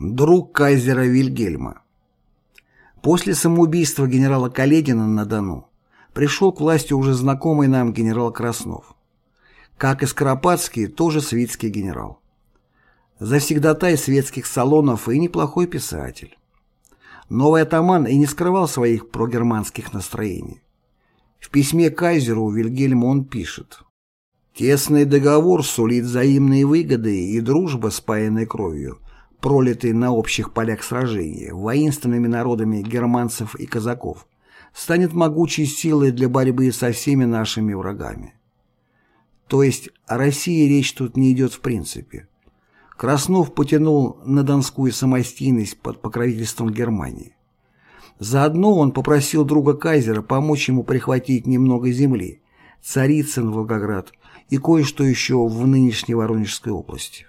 Друг кайзера Вильгельма. После самоубийства генерала Каледина на Дону пришел к власти уже знакомый нам генерал Краснов. Как и Скоропадский, тоже свитский генерал. Завсегдатай светских салонов и неплохой писатель. Новый атаман и не скрывал своих прогерманских настроений. В письме кайзеру Вильгельму он пишет «Тесный договор сулит взаимные выгоды и дружба, спаянной кровью, пролитый на общих полях сражения воинственными народами германцев и казаков, станет могучей силой для борьбы со всеми нашими врагами. То есть о России речь тут не идет в принципе. Краснов потянул на донскую самостийность под покровительством Германии. Заодно он попросил друга Кайзера помочь ему прихватить немного земли, Царицын, Волгоград и кое-что еще в нынешней Воронежской области.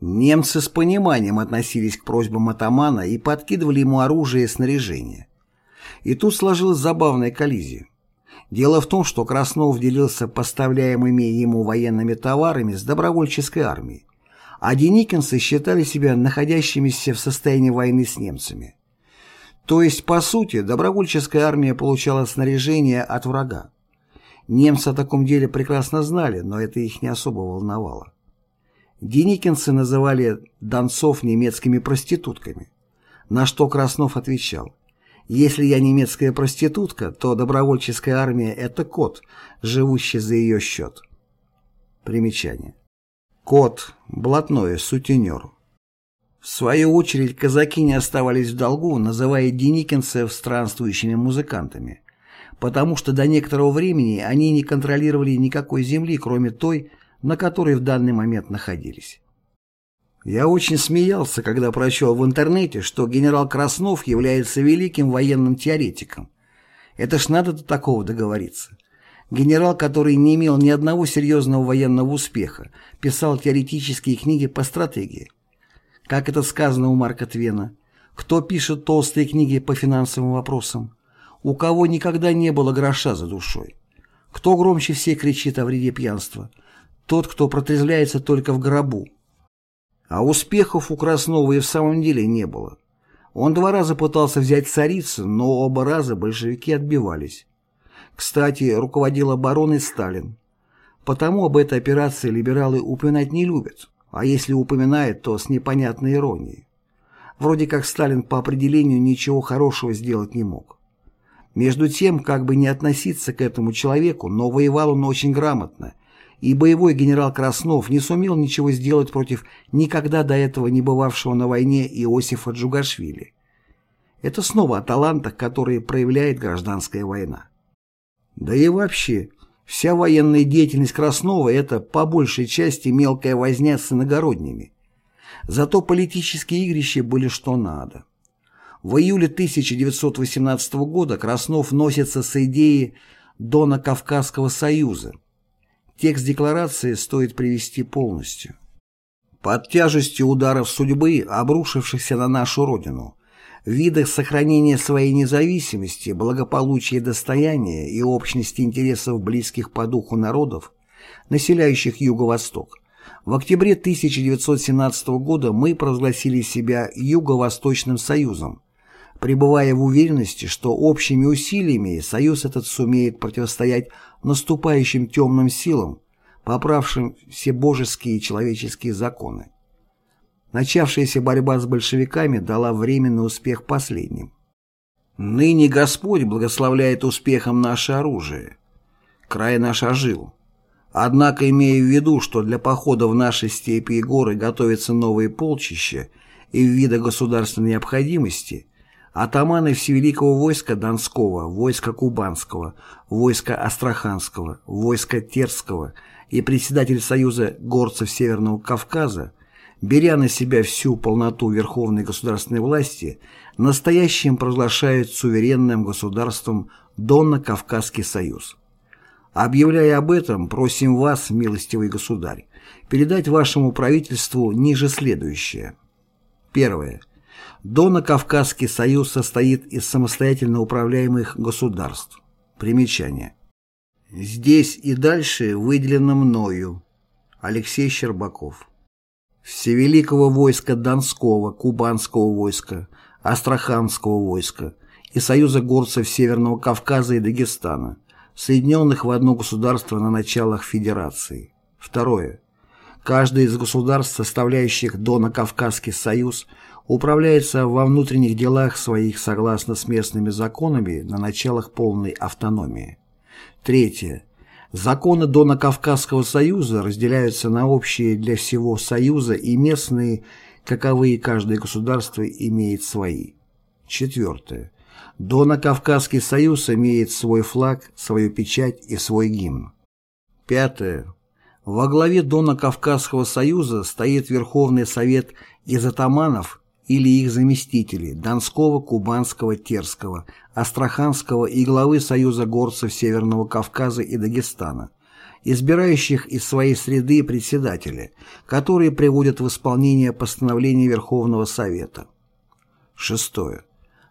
Немцы с пониманием относились к просьбам атамана и подкидывали ему оружие и снаряжение. И тут сложилась забавная коллизия. Дело в том, что Краснов делился поставляемыми ему военными товарами с добровольческой армией, а деникинцы считали себя находящимися в состоянии войны с немцами. То есть, по сути, добровольческая армия получала снаряжение от врага. Немцы о таком деле прекрасно знали, но это их не особо волновало. Деникинцы называли донцов немецкими проститутками, на что Краснов отвечал, «Если я немецкая проститутка, то добровольческая армия – это кот, живущий за ее счет». Примечание. Кот, блатное, сутенер. В свою очередь казаки не оставались в долгу, называя деникинцев странствующими музыкантами, потому что до некоторого времени они не контролировали никакой земли, кроме той, на которой в данный момент находились. Я очень смеялся, когда прочел в интернете, что генерал Краснов является великим военным теоретиком. Это ж надо до такого договориться. Генерал, который не имел ни одного серьезного военного успеха, писал теоретические книги по стратегии. Как это сказано у Марка Твена, кто пишет толстые книги по финансовым вопросам, у кого никогда не было гроша за душой, кто громче всех кричит о вреде пьянства, тот, кто протрезвляется только в гробу. А успехов у Краснова и в самом деле не было. Он два раза пытался взять царицу, но оба раза большевики отбивались. Кстати, руководил обороной Сталин. Потому об этой операции либералы упоминать не любят, а если упоминают, то с непонятной иронией. Вроде как Сталин по определению ничего хорошего сделать не мог. Между тем, как бы не относиться к этому человеку, но воевал он очень грамотно и боевой генерал Краснов не сумел ничего сделать против никогда до этого не бывавшего на войне Иосифа Джугашвили. Это снова о талантах, которые проявляет гражданская война. Да и вообще, вся военная деятельность Краснова – это по большей части мелкая возня с иногородними. Зато политические игрища были что надо. В июле 1918 года Краснов носится с идеей Дона Кавказского союза – Текст декларации стоит привести полностью. Под тяжестью ударов судьбы, обрушившихся на нашу Родину, в видах сохранения своей независимости, благополучия достояния и общности интересов близких по духу народов, населяющих Юго-Восток, в октябре 1917 года мы провозгласили себя Юго-Восточным Союзом, пребывая в уверенности, что общими усилиями союз этот сумеет противостоять наступающим темным силам, поправшим все божеские и человеческие законы. Начавшаяся борьба с большевиками дала временный успех последним. Ныне Господь благословляет успехом наше оружие. Край наш ожил. Однако, имея в виду, что для похода в наши степи и горы готовятся новые полчища и в вида государственной необходимости – Атаманы Всевеликого войска Донского, войска Кубанского, войска Астраханского, войска Терского и председатель Союза горцев Северного Кавказа, беря на себя всю полноту верховной государственной власти, настоящим провозглашают суверенным государством Донно-Кавказский Союз. Объявляя об этом, просим вас, милостивый государь, передать вашему правительству ниже следующее. Первое. Донно-Кавказский союз состоит из самостоятельно управляемых государств. Примечание. Здесь и дальше выделено мною. Алексей Щербаков. Всевеликого войска Донского, Кубанского войска, Астраханского войска и Союза горцев Северного Кавказа и Дагестана, соединенных в одно государство на началах Федерации. Второе. Каждое из государств, составляющих Донно-Кавказский союз, управляется во внутренних делах своих согласно с местными законами на началах полной автономии. Третье. Законы Донно-Кавказского союза разделяются на общие для всего союза и местные, каковые каждое государство имеет свои. Четвертое. Донно-Кавказский союз имеет свой флаг, свою печать и свой гимн. Пятое. Во главе Донно-Кавказского союза стоит Верховный Совет из атаманов или их заместителей Донского, Кубанского, Терского, Астраханского и главы Союза горцев Северного Кавказа и Дагестана, избирающих из своей среды председателя, которые приводят в исполнение постановления Верховного Совета. Шестое.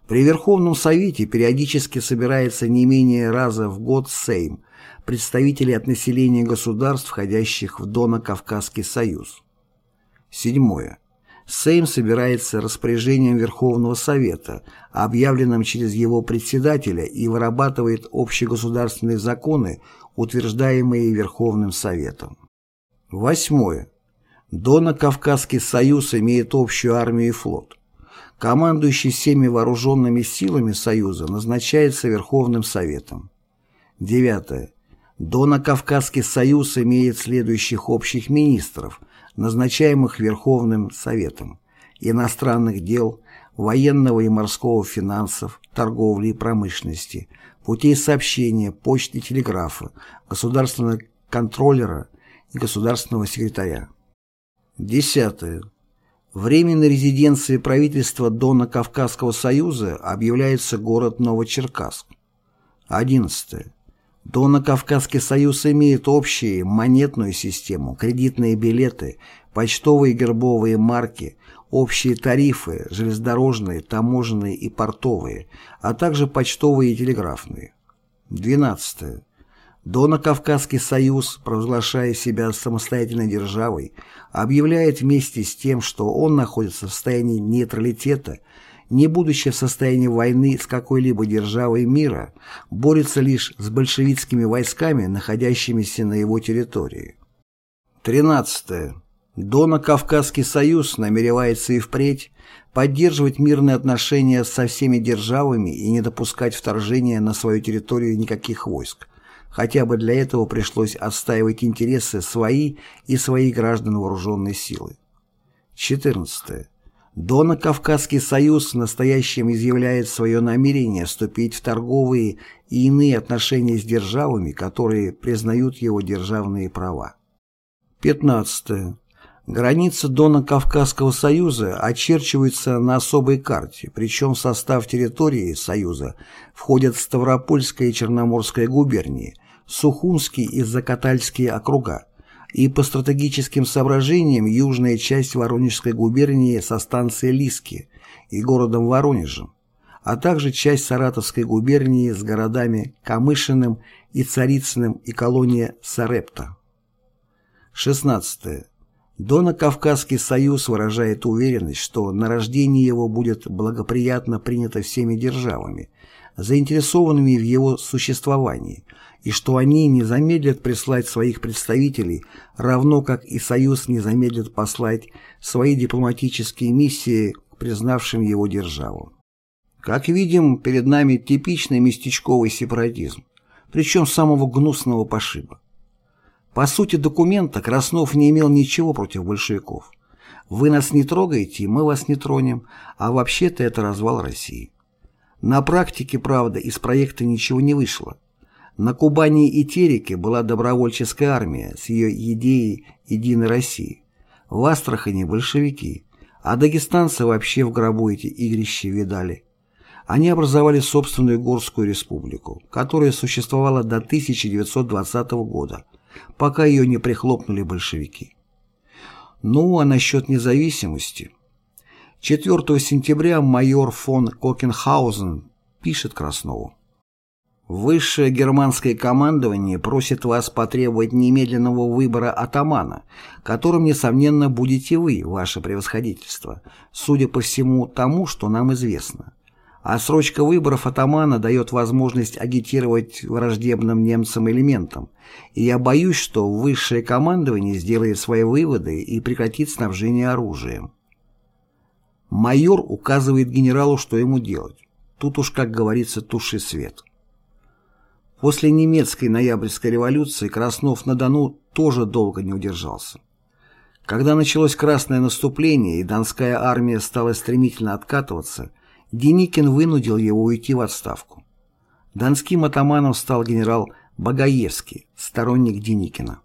При Верховном Совете периодически собирается не менее раза в год Сейм, представители от населения государств, входящих в Донно-Кавказский союз. Седьмое. Сейм собирается распоряжением Верховного Совета, объявленным через его председателя, и вырабатывает общегосударственные законы, утверждаемые Верховным Советом. Восьмое. Донно-Кавказский союз имеет общую армию и флот. Командующий всеми вооруженными силами Союза назначается Верховным Советом. Девятое. Донно-Кавказский союз имеет следующих общих министров, назначаемых Верховным Советом, иностранных дел, военного и морского финансов, торговли и промышленности, путей сообщения, почты и телеграфа, государственного контроллера и государственного секретаря. Десятое. Временной резиденцией правительства Донно-Кавказского союза объявляется город Новочеркасск. Одиннадцатое. Донно-Кавказский союз имеет общие монетную систему, кредитные билеты, почтовые гербовые марки, общие тарифы, железнодорожные, таможенные и портовые, а также почтовые и телеграфные. 12. Донно-Кавказский союз, провозглашая себя самостоятельной державой, объявляет вместе с тем, что он находится в состоянии нейтралитета, не будучи в состоянии войны с какой-либо державой мира, борется лишь с большевистскими войсками, находящимися на его территории. 13. Донно-Кавказский союз намеревается и впредь поддерживать мирные отношения со всеми державами и не допускать вторжения на свою территорию никаких войск, хотя бы для этого пришлось отстаивать интересы свои и своих граждан вооруженной силы. 14. Донно-Кавказский союз в настоящем изъявляет свое намерение вступить в торговые и иные отношения с державами, которые признают его державные права. 15. Границы Донно-Кавказского союза очерчиваются на особой карте, причем в состав территории союза входят Ставропольская и Черноморская губернии, Сухумский и Закатальские округа, и по стратегическим соображениям южная часть Воронежской губернии со станцией Лиски и городом Воронежем, а также часть Саратовской губернии с городами Камышиным и Царицыным и колония Сарепта. 16. Донно-Кавказский союз выражает уверенность, что нарождение его будет благоприятно принято всеми державами, заинтересованными в его существовании – и что они не замедлят прислать своих представителей, равно как и Союз не замедлит послать свои дипломатические миссии к признавшим его державам. Как видим, перед нами типичный местечковый сепаратизм, причем самого гнусного пошиба. По сути документа Краснов не имел ничего против большевиков. Вы нас не трогаете, мы вас не тронем, а вообще-то это развал России. На практике, правда, из проекта ничего не вышло. На Кубани и Тереке была добровольческая армия с ее идеей «Единой России». В Астрахани – большевики, а дагестанцы вообще в гробу эти игрища видали. Они образовали собственную Горскую республику, которая существовала до 1920 года, пока ее не прихлопнули большевики. Ну, а насчет независимости. 4 сентября майор фон Кокенхаузен пишет Краснову. Высшее германское командование просит вас потребовать немедленного выбора атамана, которым, несомненно, будете вы, ваше превосходительство, судя по всему тому, что нам известно. А срочка выборов атамана дает возможность агитировать враждебным немцам элементам, и я боюсь, что высшее командование сделает свои выводы и прекратит снабжение оружием. Майор указывает генералу, что ему делать. Тут уж, как говорится, туши свет. После немецкой ноябрьской революции Краснов-на-Дону тоже долго не удержался. Когда началось красное наступление и Донская армия стала стремительно откатываться, Деникин вынудил его уйти в отставку. Донским атаманом стал генерал Багаевский, сторонник Деникина.